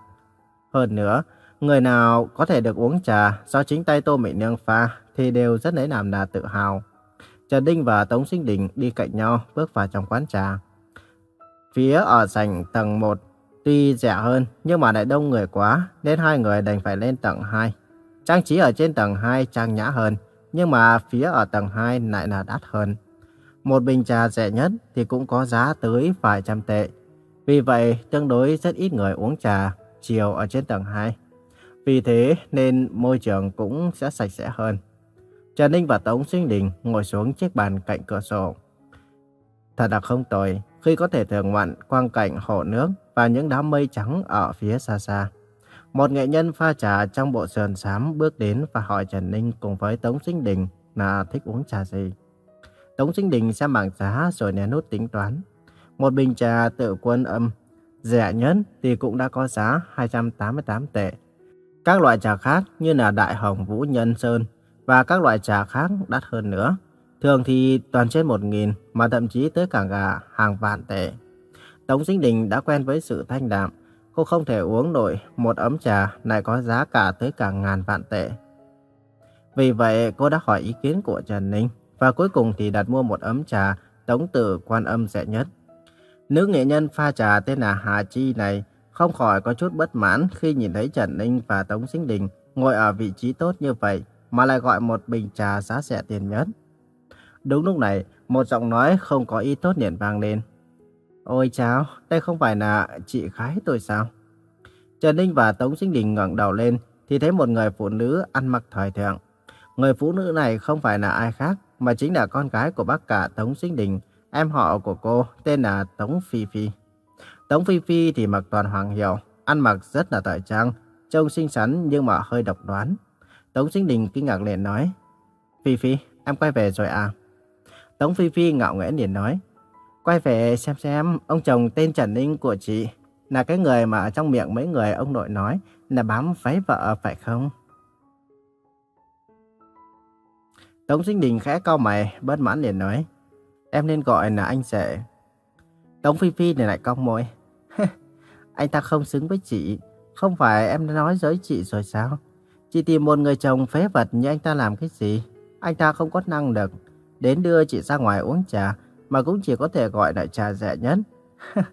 Hơn nữa, người nào có thể được uống trà do chính tay Tô Mỹ Nương pha thì đều rất lấy làm là tự hào. Trần Đinh và Tống Sinh Đình đi cạnh nhau bước vào trong quán trà. Phía ở sảnh tầng 1 tuy rẻ hơn nhưng mà lại đông người quá nên hai người đành phải lên tầng 2. Trang trí ở trên tầng 2 trang nhã hơn nhưng mà phía ở tầng 2 lại là đắt hơn. Một bình trà rẻ nhất thì cũng có giá tới vài trăm tệ. Vì vậy, tương đối rất ít người uống trà chiều ở trên tầng 2. Vì thế nên môi trường cũng sẽ sạch sẽ hơn. Trần Ninh và Tống Sinh Đình ngồi xuống chiếc bàn cạnh cửa sổ. Thật là không tồi khi có thể thưởng ngoạn quang cảnh hồ nước và những đám mây trắng ở phía xa xa. Một nghệ nhân pha trà trong bộ sườn xám bước đến và hỏi Trần Ninh cùng với Tống Sinh Đình là thích uống trà gì. Tống Sinh Đình xem bảng giá rồi nén nút tính toán. Một bình trà tự quân âm, rẻ nhất thì cũng đã có giá 288 tệ. Các loại trà khác như là Đại Hồng, Vũ Nhân, Sơn và các loại trà khác đắt hơn nữa. Thường thì toàn trên 1.000 mà thậm chí tới cả gà hàng vạn tệ. Tống Sinh Đình đã quen với sự thanh đạm. Cô không thể uống nổi một ấm trà lại có giá cả tới cả ngàn vạn tệ. Vì vậy cô đã hỏi ý kiến của Trần Ninh và cuối cùng thì đặt mua một ấm trà tống tử quan âm rẻ nhất. Nữ nghệ nhân pha trà tên là Hà Chi này không khỏi có chút bất mãn khi nhìn thấy Trần Ninh và Tống Sinh Đình ngồi ở vị trí tốt như vậy mà lại gọi một bình trà giá rẻ tiền nhất. Đúng lúc này, một giọng nói không có ý tốt liền vang lên. Ôi chào, đây không phải là chị gái tôi sao? Trần Ninh và Tống Sinh Đình ngẩng đầu lên thì thấy một người phụ nữ ăn mặc thời thượng. Người phụ nữ này không phải là ai khác mà chính là con gái của bác cả Tống Sinh Đình, em họ của cô tên là Tống Phi Phi. Tống Phi Phi thì mặc toàn hoàng hiệu, ăn mặc rất là thời trang, trông xinh xắn nhưng mà hơi độc đoán. Tống Sinh Đình kinh ngạc liền nói, Phi Phi, em quay về rồi à? Tống Phi Phi ngạo nghễ liền nói, quay về xem xem ông chồng tên Trần Ninh của chị là cái người mà trong miệng mấy người ông nội nói là bám váy vợ phải không? Tống Sinh Đình khẽ cau mày, bất mãn liền nói, em nên gọi là anh rể. Tống Phi Phi này lại cong môi, anh ta không xứng với chị, không phải em đã nói với chị rồi sao? Chị tìm một người chồng phế vật như anh ta làm cái gì? Anh ta không có năng lực. Đến đưa chị ra ngoài uống trà, mà cũng chỉ có thể gọi là trà rẻ nhất.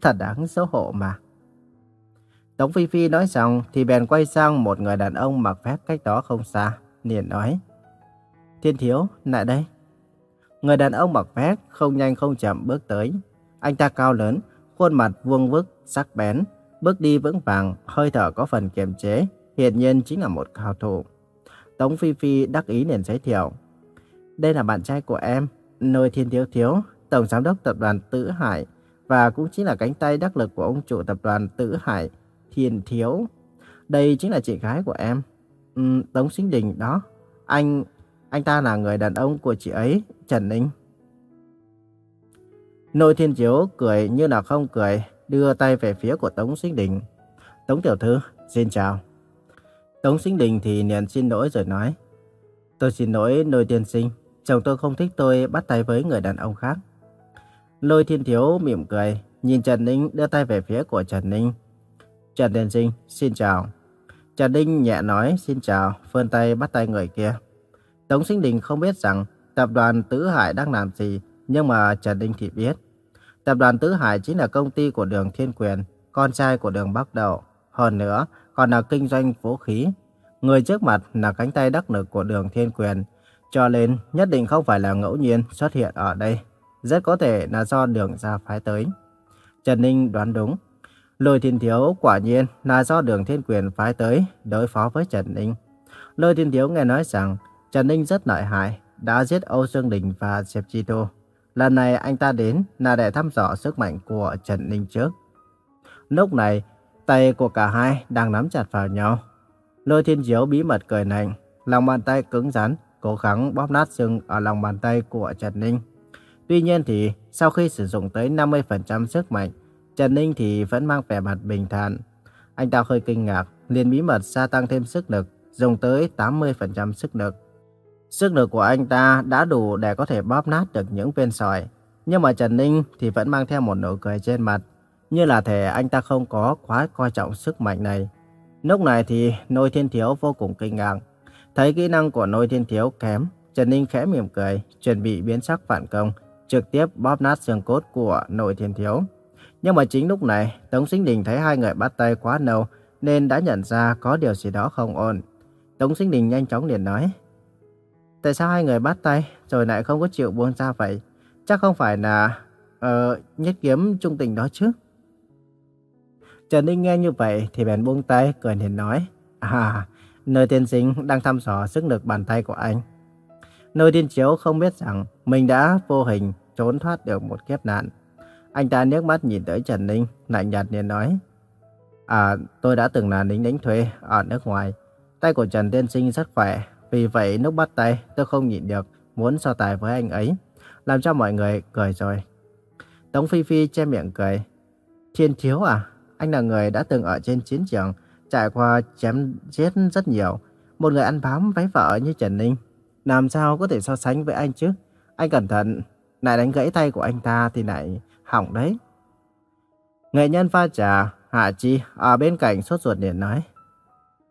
Thật đáng xấu hổ mà. Tống Phi Phi nói xong thì bèn quay sang một người đàn ông mặc vest cách đó không xa. liền nói. Thiên Thiếu, lại đây. Người đàn ông mặc vest không nhanh không chậm bước tới. Anh ta cao lớn, khuôn mặt vuông vức, sắc bén, bước đi vững vàng, hơi thở có phần kiềm chế, hiển nhiên chính là một cao thủ. Tống Phi Phi đắc ý liền giới thiệu. đây là bạn trai của em, Nôi Thiên Thiếu Thiếu, Tổng Giám đốc Tập đoàn Tử Hải, và cũng chính là cánh tay đắc lực của ông chủ Tập đoàn Tử Hải, Thiên Thiếu. Đây chính là chị gái của em, ừ, Tống Sinh Đình đó. Anh, anh ta là người đàn ông của chị ấy, Trần Ninh. Nội Thiên Chiếu cười như là không cười, đưa tay về phía của Tống Sinh Đình. Tống Tiểu Thư, xin chào. Tống Sinh Đình thì liền xin lỗi rồi nói. Tôi xin lỗi Nội Tiên Sinh, chồng tôi không thích tôi bắt tay với người đàn ông khác. Lôi Thiên Thiếu mỉm cười, nhìn Trần Ninh đưa tay về phía của Trần Ninh. Trần Tiên Sinh, xin chào. Trần Ninh nhẹ nói xin chào, vươn tay bắt tay người kia. Tống Sinh Đình không biết rằng tập đoàn Tứ Hải đang làm gì, nhưng mà Trần Ninh thì biết. Tập đoàn Tứ Hải chính là công ty của đường Thiên Quyền, con trai của đường Bắc Đậu. Hơn nữa, còn là kinh doanh vũ khí. Người trước mặt là cánh tay đắc lực của đường Thiên Quyền, cho nên nhất định không phải là ngẫu nhiên xuất hiện ở đây. Rất có thể là do đường gia phái tới. Trần Ninh đoán đúng. Lôi Thiên Thiếu quả nhiên là do đường Thiên Quyền phái tới đối phó với Trần Ninh. Lôi Thiên Thiếu nghe nói rằng Trần Ninh rất lợi hại, đã giết Âu Dương Đình và Diệp Chi Tô. Lần này anh ta đến là để thăm dò sức mạnh của Trần Ninh trước. Lúc này, tay của cả hai đang nắm chặt vào nhau. Lôi Thiên Thiếu bí mật cười nạnh, lòng bàn tay cứng rắn, cố gắng bóp nát xương ở lòng bàn tay của Trần Ninh. Tuy nhiên thì sau khi sử dụng tới 50% sức mạnh, Trần Ninh thì vẫn mang vẻ mặt bình thản. Anh ta hơi kinh ngạc, liền bí mật gia tăng thêm sức lực, dùng tới 80% sức lực. Sức lực của anh ta đã đủ để có thể bóp nát được những viên sỏi. Nhưng mà Trần Ninh thì vẫn mang theo một nụ cười trên mặt, như là thể anh ta không có quá coi trọng sức mạnh này. Lúc này thì Nôi Thiên Thiếu vô cùng kinh ngạc. Thấy kỹ năng của Nôi Thiên Thiếu kém, Trần Ninh khẽ mỉm cười, chuẩn bị biến sắc phản công, trực tiếp bóp nát xương cốt của nội Thiên Thiếu. Nhưng mà chính lúc này, Tống Sinh Đình thấy hai người bắt tay quá lâu, nên đã nhận ra có điều gì đó không ổn. Tống Sinh Đình nhanh chóng liền nói, Tại sao hai người bắt tay rồi lại không có chịu buông ra vậy? Chắc không phải là uh, nhất kiếm trung tình đó chứ? Trần Ninh nghe như vậy thì bèn buông tay cười liền nói. À, nơi tiên sinh đang thăm dò sức lực bàn tay của anh. Nơi Thiên chiếu không biết rằng mình đã vô hình trốn thoát được một kiếp nạn. Anh ta nước mắt nhìn tới Trần Ninh, lạnh nhạt liền nói. À, tôi đã từng là lính đánh thuê ở nước ngoài. Tay của Trần Tiên Sinh rất khỏe, vì vậy lúc bắt tay tôi không nhịn được, muốn so tài với anh ấy. Làm cho mọi người cười rồi. Tống Phi Phi che miệng cười. Thiên Thiếu à, anh là người đã từng ở trên chiến trường, trải qua chém giết rất nhiều. Một người ăn bám váy vợ như Trần Ninh. Làm sao có thể so sánh với anh chứ? Anh cẩn thận, lại đánh gãy tay của anh ta thì lại hỏng đấy. Nghệ nhân pha trà, Hạ Chi ở bên cạnh sốt ruột liền nói.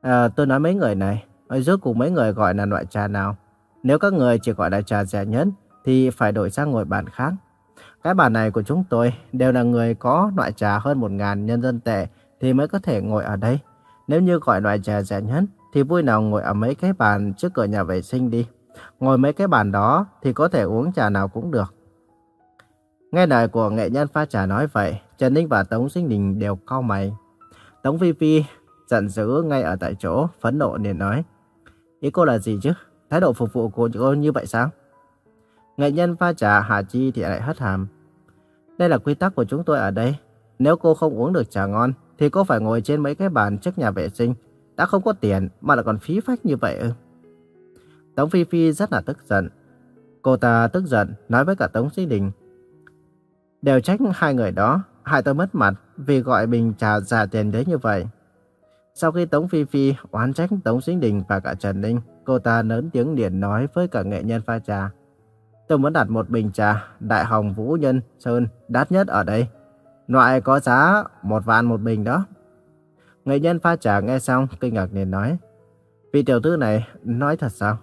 À, tôi nói mấy người này, rốt cuộc mấy người gọi là loại trà nào? Nếu các người chỉ gọi là trà rẻ nhất, thì phải đổi sang ngồi bàn khác. Cái bàn này của chúng tôi đều là người có loại trà hơn 1.000 nhân dân tệ thì mới có thể ngồi ở đây. Nếu như gọi loại trà rẻ nhất, thì vui nào ngồi ở mấy cái bàn trước cửa nhà vệ sinh đi. Ngồi mấy cái bàn đó thì có thể uống trà nào cũng được. Nghe lời của nghệ nhân pha trà nói vậy, Trần Ninh và Tống Sinh Đình đều cau mày. Tống Phi Phi giận dữ ngay ở tại chỗ, phẫn nộ liền nói. Ý cô là gì chứ? Thái độ phục vụ của cô như vậy sao? Nghệ nhân pha trà Hà Chi thì lại hất hàm. Đây là quy tắc của chúng tôi ở đây. Nếu cô không uống được trà ngon, thì cô phải ngồi trên mấy cái bàn trước nhà vệ sinh. Đã không có tiền mà lại còn phí phách như vậy ư? Tống Phi Phi rất là tức giận. Cô ta tức giận nói với cả Tống Sĩ Đình. Đều trách hai người đó, hại tôi mất mặt vì gọi bình trà giả tiền đấy như vậy. Sau khi Tống Phi Phi oán trách Tống Sĩ Đình và cả Trần Ninh, cô ta lớn tiếng liền nói với cả nghệ nhân pha trà. Tôi muốn đặt một bình trà Đại Hồng Vũ Nhân Sơn đắt nhất ở đây. Loại có giá một vạn một bình đó. Nghệ nhân pha trà nghe xong kinh ngạc liền nói. Vị tiểu thư này nói thật sao?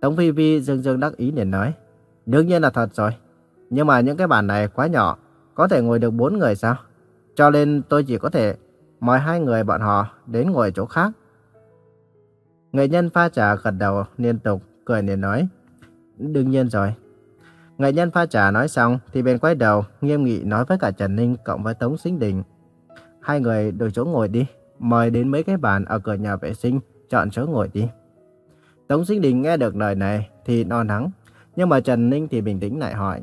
Tống Phi Phi dương dương đắc ý liền nói. Đương nhiên là thật rồi. Nhưng mà những cái bàn này quá nhỏ, có thể ngồi được bốn người sao? Cho nên tôi chỉ có thể mời hai người bọn họ đến ngồi chỗ khác. Nghệ nhân pha trà gật đầu liên tục, cười liền nói. Đương nhiên rồi. Nghệ nhân pha trà nói xong thì bên quay đầu nghiêm nghị nói với cả Trần Ninh cộng với Tống Sinh Đình. Hai người đổi chỗ ngồi đi, mời đến mấy cái bàn ở cửa nhà vệ sinh, chọn chỗ ngồi đi. Tống Sinh Đình nghe được lời này thì no nắng. Nhưng mà Trần Ninh thì bình tĩnh lại hỏi.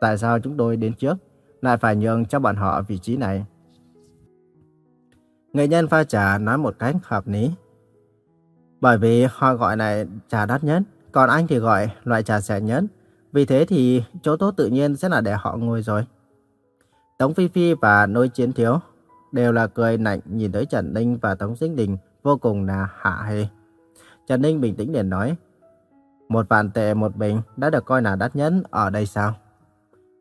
Tại sao chúng tôi đến trước, lại phải nhường cho bọn họ vị trí này? Nghệ nhân pha trà nói một cách hợp lý. Bởi vì họ gọi này trà đắt nhất, còn anh thì gọi loại trà rẻ nhất. Vì thế thì chỗ tốt tự nhiên sẽ là để họ ngồi rồi. Tống Phi Phi và Nôi Chiến Thiếu đều là cười lạnh nhìn tới Trần Ninh và Tống Sinh Đình vô cùng là hạ hề. Trần Ninh bình tĩnh liền nói, một vạn tệ một bình đã được coi là đắt nhất ở đây sao?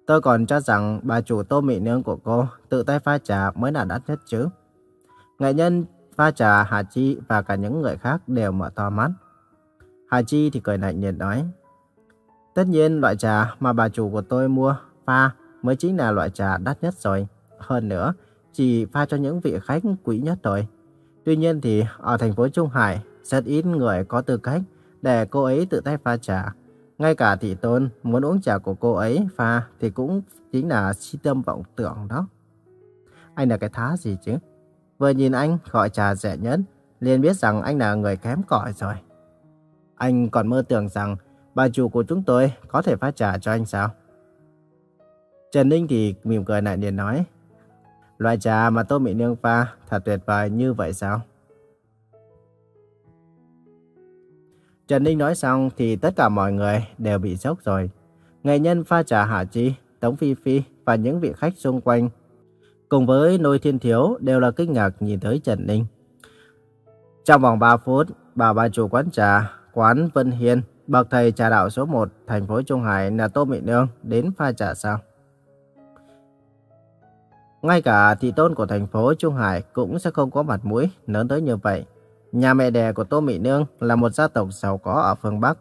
Tôi còn cho rằng bà chủ tô mị nương của cô tự tay pha trà mới là đắt nhất chứ. Nghệ nhân pha trà Hà Chi và cả những người khác đều mở to mắt. Hà Chi thì cười lạnh nhiệt nói, Tất nhiên loại trà mà bà chủ của tôi mua pha mới chính là loại trà đắt nhất rồi. Hơn nữa, chỉ pha cho những vị khách quý nhất thôi. Tuy nhiên thì ở thành phố Trung Hải, rất ít người có tư cách để cô ấy tự tay pha trà. Ngay cả thị tôn muốn uống trà của cô ấy pha thì cũng chính là si tâm vọng tưởng đó. Anh là cái thá gì chứ? Vừa nhìn anh gọi trà rẻ nhất, liền biết rằng anh là người kém cỏi rồi. Anh còn mơ tưởng rằng bà chủ của chúng tôi có thể pha trà cho anh sao? Trần Ninh thì mỉm cười lại liền nói, loại trà mà Tô Mỹ Nương pha thật tuyệt vời như vậy sao? Trần Ninh nói xong thì tất cả mọi người đều bị sốc rồi. Nghệ nhân pha trà Hạ Chi, Tống Phi Phi và những vị khách xung quanh cùng với Nôi Thiên Thiếu đều là kinh ngạc nhìn tới Trần Ninh. Trong vòng 3 phút, bà bà chủ quán trà, quán Vân Hiên, bậc thầy trà đạo số 1 thành phố Trung Hải là Tô Mỹ Nương đến pha trà sao? Ngay cả thị tôn của thành phố Trung Hải cũng sẽ không có mặt mũi lớn tới như vậy. Nhà mẹ đẻ của Tô Mỹ Nương là một gia tộc giàu có ở phương Bắc.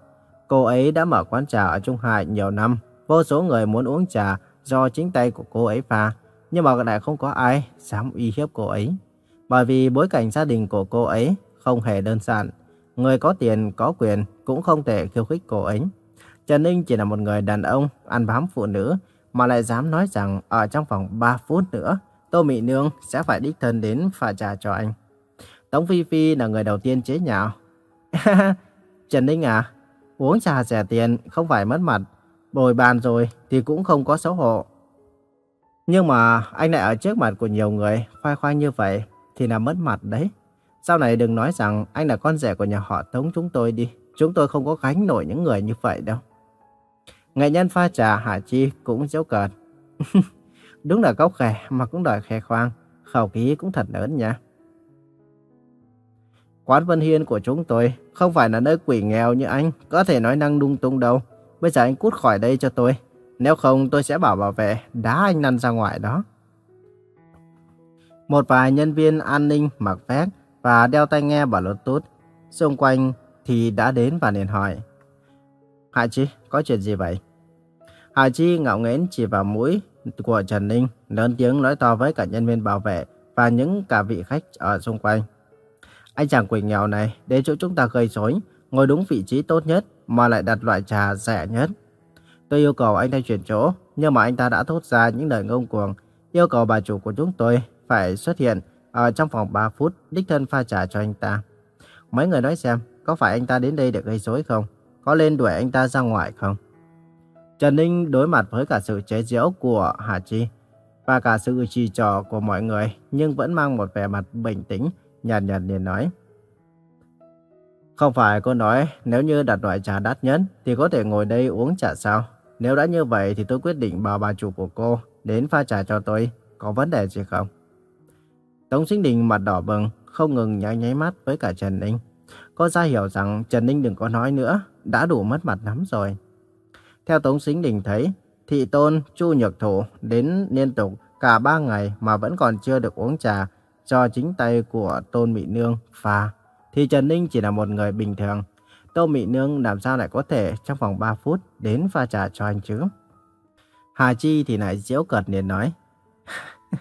Cô ấy đã mở quán trà ở Trung Hải nhiều năm. Vô số người muốn uống trà do chính tay của cô ấy pha. Nhưng mà lại không có ai dám uy hiếp cô ấy. Bởi vì bối cảnh gia đình của cô ấy không hề đơn giản. Người có tiền, có quyền cũng không thể khiêu khích cô ấy. Trần Ninh chỉ là một người đàn ông ăn bám phụ nữ mà lại dám nói rằng ở trong vòng 3 phút nữa Tô Mỹ Nương sẽ phải đích thân đến pha trà cho anh. Tống Phi Phi là người đầu tiên chế nhạo. Trần Ninh à, uống trà rẻ tiền không phải mất mặt, bồi bàn rồi thì cũng không có xấu hổ. Nhưng mà anh lại ở trước mặt của nhiều người khoai khoai như vậy thì là mất mặt đấy. Sau này đừng nói rằng anh là con rể của nhà họ Tống chúng tôi đi. Chúng tôi không có gánh nổi những người như vậy đâu. Nghệ nhân pha trà Hạ Chi cũng dấu cợt. Đúng là gốc khè mà cũng đòi khè khoang. Khẩu khí cũng thật lớn nha. Quán Vân Hiên của chúng tôi không phải là nơi quỷ nghèo như anh, có thể nói năng lung tung đâu. Bây giờ anh cút khỏi đây cho tôi. Nếu không tôi sẽ bảo bảo vệ đá anh lăn ra ngoài đó. Một vài nhân viên an ninh mặc vest và đeo tai nghe bảo Bluetooth xung quanh thì đã đến và liền hỏi. Hạ Chi, có chuyện gì vậy? Hạ Chi ngạo nghến chỉ vào mũi của Trần Ninh, lớn tiếng nói to với cả nhân viên bảo vệ và những cả vị khách ở xung quanh. Anh chàng quỷ nghèo này đến chỗ chúng ta gây rối, ngồi đúng vị trí tốt nhất mà lại đặt loại trà rẻ nhất. Tôi yêu cầu anh ta chuyển chỗ, nhưng mà anh ta đã thốt ra những lời ngông cuồng, yêu cầu bà chủ của chúng tôi phải xuất hiện ở trong vòng 3 phút đích thân pha trà cho anh ta. Mấy người nói xem, có phải anh ta đến đây để gây rối không? Có lên đuổi anh ta ra ngoài không? Trần Ninh đối mặt với cả sự chế giễu của Hà Chi và cả sự chỉ trò của mọi người nhưng vẫn mang một vẻ mặt bình tĩnh nhàn nhạt liền nói. Không phải cô nói nếu như đặt loại trà đắt nhất thì có thể ngồi đây uống trà sao? Nếu đã như vậy thì tôi quyết định bảo bà chủ của cô đến pha trà cho tôi. Có vấn đề gì không? Tống Sinh Đình mặt đỏ bừng, không ngừng nháy nháy mắt với cả Trần Ninh. Cô ra hiểu rằng Trần Ninh đừng có nói nữa, đã đủ mất mặt lắm rồi. Theo Tống Sinh Đình thấy, Thị Tôn, Chu Nhược Thủ đến liên tục cả ba ngày mà vẫn còn chưa được uống trà cho chính tay của Tôn Mỹ Nương pha, thì Trần Ninh chỉ là một người bình thường. Tôn Mỹ Nương làm sao lại có thể trong vòng 3 phút đến pha trà cho anh chứ? Hà Chi thì lại diễu cợt liền nói.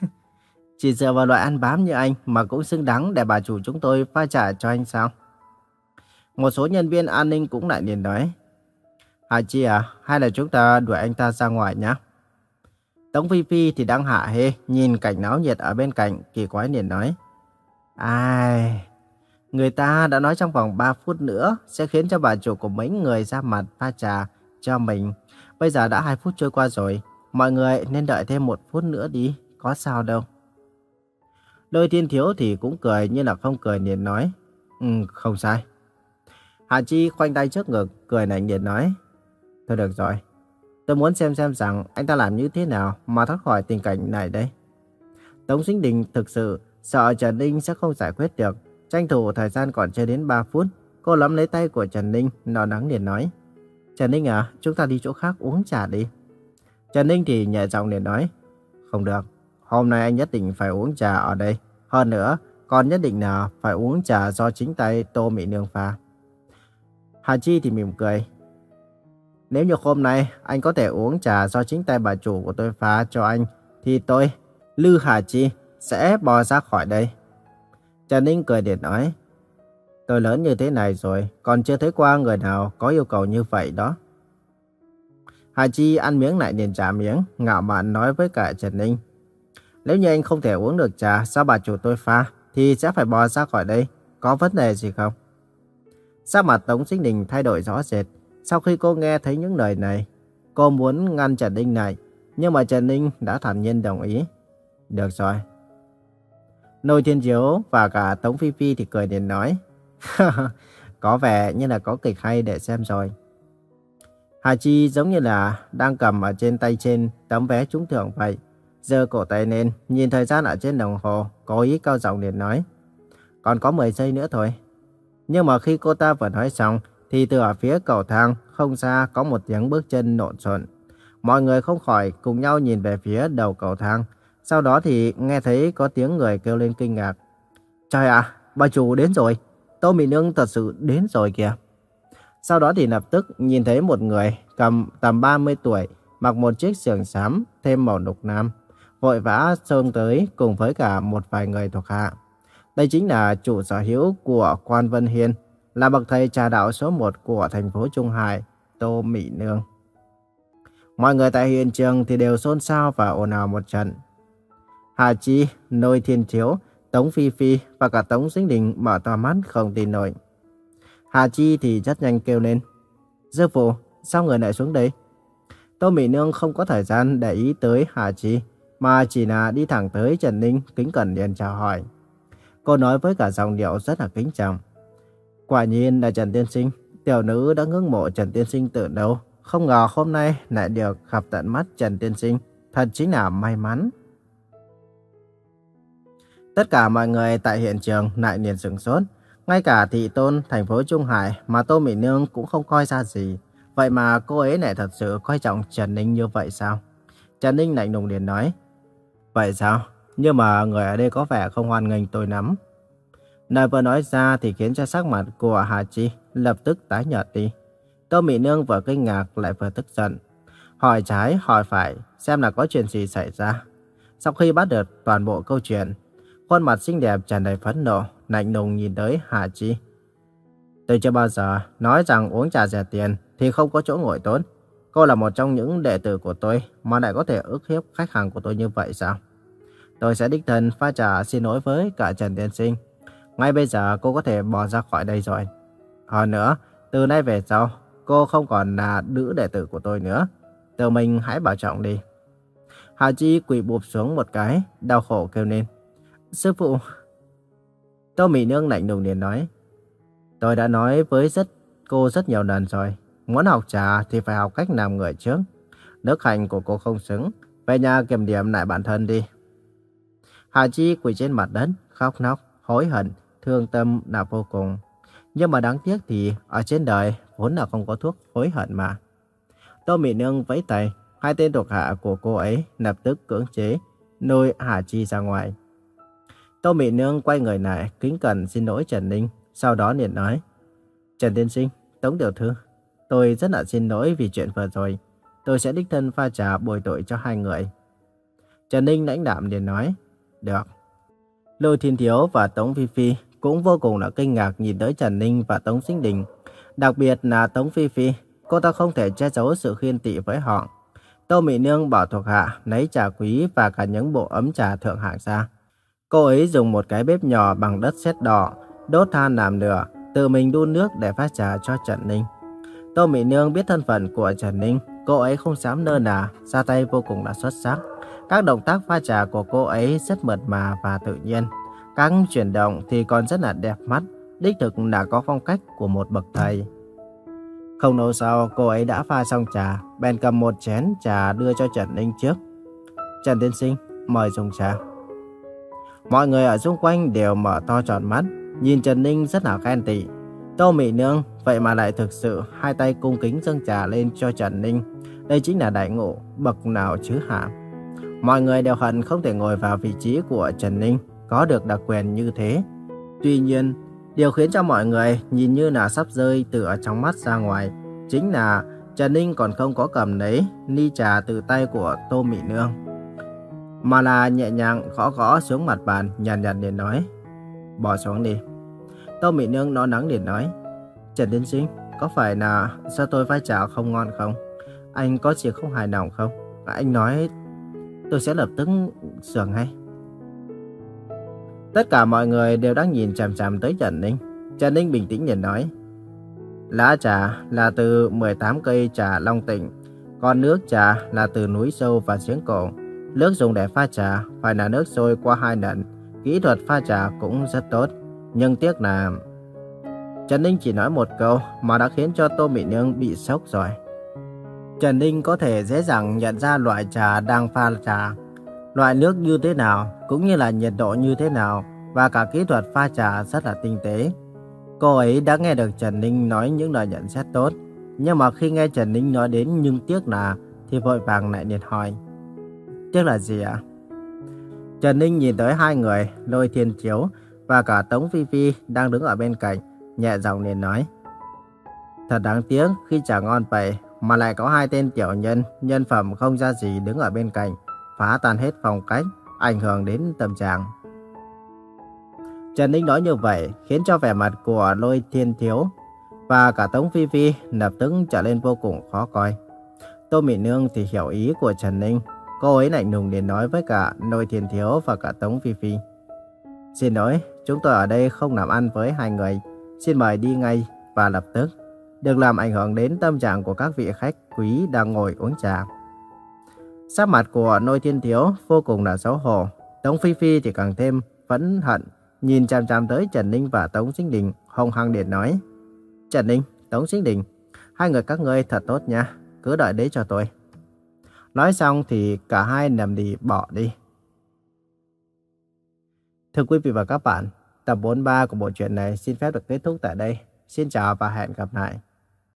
chỉ dựa vào loại ăn bám như anh mà cũng xứng đáng để bà chủ chúng tôi pha trà cho anh sao? Một số nhân viên an ninh cũng lại liền nói. Hà Chi à, hay là chúng ta đuổi anh ta ra ngoài nhé? Tống Phi Phi thì đang hạ hê, nhìn cảnh náo nhiệt ở bên cạnh, kỳ quái liền nói. Ai... Người ta đã nói trong vòng 3 phút nữa sẽ khiến cho bà chủ của mấy người ra mặt pha trà cho mình. Bây giờ đã 2 phút trôi qua rồi, mọi người nên đợi thêm một phút nữa đi, có sao đâu. Lôi thiên thiếu thì cũng cười như là không cười liền nói. Ừ, không sai. hà Chi khoanh tay trước ngực, cười nảnh liền nói. Thôi được rồi, tôi muốn xem xem rằng anh ta làm như thế nào mà thoát khỏi tình cảnh này đây. Tống Sinh Đình thực sự sợ Trần Ninh sẽ không giải quyết được. Tranh thủ thời gian còn chưa đến 3 phút, cô lắm lấy tay của Trần Ninh, nó nắng liền nói. Trần Ninh à, chúng ta đi chỗ khác uống trà đi. Trần Ninh thì nhẹ giọng liền nói. Không được, hôm nay anh nhất định phải uống trà ở đây. Hơn nữa, còn nhất định là phải uống trà do chính tay Tô Mỹ Nương pha. Hà Chi thì mỉm cười. Nếu như hôm nay anh có thể uống trà do chính tay bà chủ của tôi pha cho anh, thì tôi, Lư Hà Chi, sẽ bỏ ra khỏi đây. Trần Ninh cười điện nói. Tôi lớn như thế này rồi, còn chưa thấy qua người nào có yêu cầu như vậy đó. Hà Chi ăn miếng lại liền trả miếng, ngạo mạn nói với cả Trần Ninh. Nếu như anh không thể uống được trà do bà chủ tôi pha, thì sẽ phải bỏ ra khỏi đây. Có vấn đề gì không? Sắc mặt Tống Sinh Đình thay đổi rõ rệt. Sau khi cô nghe thấy những lời này, cô muốn ngăn Trần Ninh này, nhưng mà Trần Ninh đã thản nhiên đồng ý. Được rồi. Nô Thiên Diếu và cả Tống Phi Phi thì cười đến nói. có vẻ như là có kịch hay để xem rồi. Hà Chi giống như là đang cầm ở trên tay trên tấm vé trúng thưởng vậy. Giơ cổ tay lên, nhìn thời gian ở trên đồng hồ, có ý cao giọng liền nói. Còn có 10 giây nữa thôi. Nhưng mà khi cô ta vừa nói xong, thì từ ở phía cầu thang không xa có một tiếng bước chân nộn xộn. Mọi người không khỏi cùng nhau nhìn về phía đầu cầu thang. Sau đó thì nghe thấy có tiếng người kêu lên kinh ngạc. Trời ạ, bà chủ đến rồi. Tô Mỹ Nương thật sự đến rồi kìa. Sau đó thì lập tức nhìn thấy một người cầm tầm 30 tuổi, mặc một chiếc sườn xám thêm màu nục nam, vội vã xông tới cùng với cả một vài người thuộc hạ. Đây chính là chủ sở hữu của Quan Vân Hiên, là bậc thầy trà đạo số 1 của thành phố Trung Hải, Tô Mỹ Nương. Mọi người tại hiện trường thì đều xôn xao và ồn ào một trận. Hà Chi, Nôi Thiên Thiếu, Tống Phi Phi và cả Tống Sinh Đình mở to mắt không tin nổi. Hà Chi thì rất nhanh kêu lên. Sư phụ, sao người lại xuống đây? Tô Mỹ Nương không có thời gian để ý tới Hà Chi, mà chỉ là đi thẳng tới Trần Ninh kính cẩn liền chào hỏi. Cô nói với cả giọng điệu rất là kính trọng. Quả nhiên là Trần Tiên Sinh, tiểu nữ đã ngưỡng mộ Trần Tiên Sinh từ đâu. Không ngờ hôm nay lại được gặp tận mắt Trần Tiên Sinh, thật chính là may mắn. Tất cả mọi người tại hiện trường lại liền sửng sốt. Ngay cả thị tôn thành phố Trung Hải mà Tô Mỹ Nương cũng không coi ra gì. Vậy mà cô ấy lại thật sự coi trọng Trần Ninh như vậy sao? Trần Ninh lạnh lùng liền nói. Vậy sao? Nhưng mà người ở đây có vẻ không hoan nghênh tôi lắm. Lời vừa nói ra thì khiến cho sắc mặt của Hà Chi lập tức tái nhợt đi. Tô Mỹ Nương vừa kinh ngạc lại vừa tức giận. Hỏi trái hỏi phải xem là có chuyện gì xảy ra. Sau khi bắt được toàn bộ câu chuyện, khuôn mặt xinh đẹp tràn đầy phẫn nộ, lạnh lùng nhìn tới Hà Chi. Tôi chưa bao giờ nói rằng uống trà rẻ tiền thì không có chỗ ngồi tốt. Cô là một trong những đệ tử của tôi mà lại có thể ức hiếp khách hàng của tôi như vậy sao? Tôi sẽ đích thân pha trà xin lỗi với cả Trần Tiên Sinh. Ngay bây giờ cô có thể bỏ ra khỏi đây rồi. Hơn nữa, từ nay về sau, cô không còn là nữ đệ tử của tôi nữa. Tự mình hãy bảo trọng đi. Hà Chi quỳ bụp xuống một cái, đau khổ kêu lên. Sư phụ... Tô Mỹ Nương lạnh lùng liền nói. Tôi đã nói với rất cô rất nhiều lần rồi. Muốn học trà thì phải học cách làm người trước. Nước hành của cô không xứng. Về nhà kiểm điểm lại bản thân đi. Hà Chi quỳ trên mặt đất, khóc nóc, hối hận, thương tâm là vô cùng. Nhưng mà đáng tiếc thì ở trên đời vốn là không có thuốc hối hận mà. Tô Mỹ Nương vẫy tay, hai tên thuộc hạ của cô ấy lập tức cưỡng chế, nuôi Hà Chi ra ngoài. Tô Mỹ Nương quay người lại, kính cẩn xin lỗi Trần Ninh, sau đó liền nói. Trần Tiên Sinh, Tống Tiểu Thư, tôi rất là xin lỗi vì chuyện vừa rồi. Tôi sẽ đích thân pha trà bồi tội cho hai người. Trần Ninh lãnh đạm liền nói. Được. lô Thiên Thiếu và Tống Phi Phi cũng vô cùng là kinh ngạc nhìn tới Trần Ninh và Tống Sinh Đình. Đặc biệt là Tống Phi Phi, cô ta không thể che giấu sự khiên tị với họ. Tô Mỹ Nương bảo thuộc hạ lấy trà quý và cả những bộ ấm trà thượng hạng ra. Cô ấy dùng một cái bếp nhỏ bằng đất sét đỏ, đốt than làm lửa, tự mình đun nước để phát trà cho Trần Ninh. Tô Mỹ Nương biết thân phận của Trần Ninh, cô ấy không dám nơ nà, ra tay vô cùng là xuất sắc. Các động tác pha trà của cô ấy rất mượt mà và tự nhiên. Các chuyển động thì còn rất là đẹp mắt, đích thực là có phong cách của một bậc thầy. Không lâu sau, cô ấy đã pha xong trà, bèn cầm một chén trà đưa cho Trần Ninh trước. Trần Tiên Sinh, mời dùng trà. Mọi người ở xung quanh đều mở to tròn mắt, nhìn Trần Ninh rất là khen tị. Tô Mỹ Nương vậy mà lại thực sự hai tay cung kính dâng trà lên cho Trần Ninh. Đây chính là đại ngộ, bậc nào chứ hả? Mọi người đều hận không thể ngồi vào vị trí của Trần Ninh, có được đặc quyền như thế. Tuy nhiên, điều khiến cho mọi người nhìn như là sắp rơi từ ở trong mắt ra ngoài, chính là Trần Ninh còn không có cầm lấy ly trà từ tay của Tô Mỹ Nương. Mà là nhẹ nhàng gõ gõ xuống mặt bàn, nhàn nhạt để nói, bỏ xuống đi. Tô Mỹ Nương nó nắng để nói, Trần Tiên Sinh, có phải là sao tôi vai trà không ngon không? Anh có gì không hài lòng không? Anh nói tôi sẽ lập tức sửa ngay. Tất cả mọi người đều đang nhìn chằm chằm tới Trần Ninh. Trần Ninh bình tĩnh nhìn nói. Lá trà là từ 18 cây trà long tịnh, còn nước trà là từ núi sâu và giếng cổ. Nước dùng để pha trà phải là nước sôi qua hai lần. Kỹ thuật pha trà cũng rất tốt, nhưng tiếc là... Trần Ninh chỉ nói một câu mà đã khiến cho Tô Mỹ Nương bị sốc rồi. Trần Ninh có thể dễ dàng nhận ra loại trà đang pha trà, loại nước như thế nào, cũng như là nhiệt độ như thế nào, và cả kỹ thuật pha trà rất là tinh tế. Cô ấy đã nghe được Trần Ninh nói những lời nhận xét tốt, nhưng mà khi nghe Trần Ninh nói đến nhưng tiếc là, thì vội vàng lại liền hỏi. Tiếc là gì ạ? Trần Ninh nhìn tới hai người, Lôi Thiên Chiếu và cả Tống Phi Phi đang đứng ở bên cạnh, nhẹ giọng liền nói. Thật đáng tiếc khi trà ngon vậy mà lại có hai tên tiểu nhân, nhân phẩm không ra gì đứng ở bên cạnh, phá tan hết phong cách, ảnh hưởng đến tâm trạng. Trần Ninh nói như vậy khiến cho vẻ mặt của Lôi Thiên Thiếu và cả Tống Phi Phi lập tức trở lên vô cùng khó coi. Tô Mỹ Nương thì hiểu ý của Trần Ninh, cô ấy lạnh lùng đến nói với cả Lôi Thiên Thiếu và cả Tống Phi Phi. Xin lỗi, chúng tôi ở đây không làm ăn với hai người, xin mời đi ngay và lập tức đừng làm ảnh hưởng đến tâm trạng của các vị khách quý đang ngồi uống trà. Sắc mặt của Nôi Thiên Thiếu vô cùng là xấu hổ, Tống Phi Phi thì càng thêm phẫn hận, nhìn chằm chằm tới Trần Ninh và Tống Sinh Đình, hồng hăng điện nói. Trần Ninh, Tống Sinh Đình, hai người các ngươi thật tốt nha, cứ đợi đấy cho tôi. Nói xong thì cả hai nằm đi bỏ đi. Thưa quý vị và các bạn, tập 43 của bộ truyện này xin phép được kết thúc tại đây. Xin chào và hẹn gặp lại.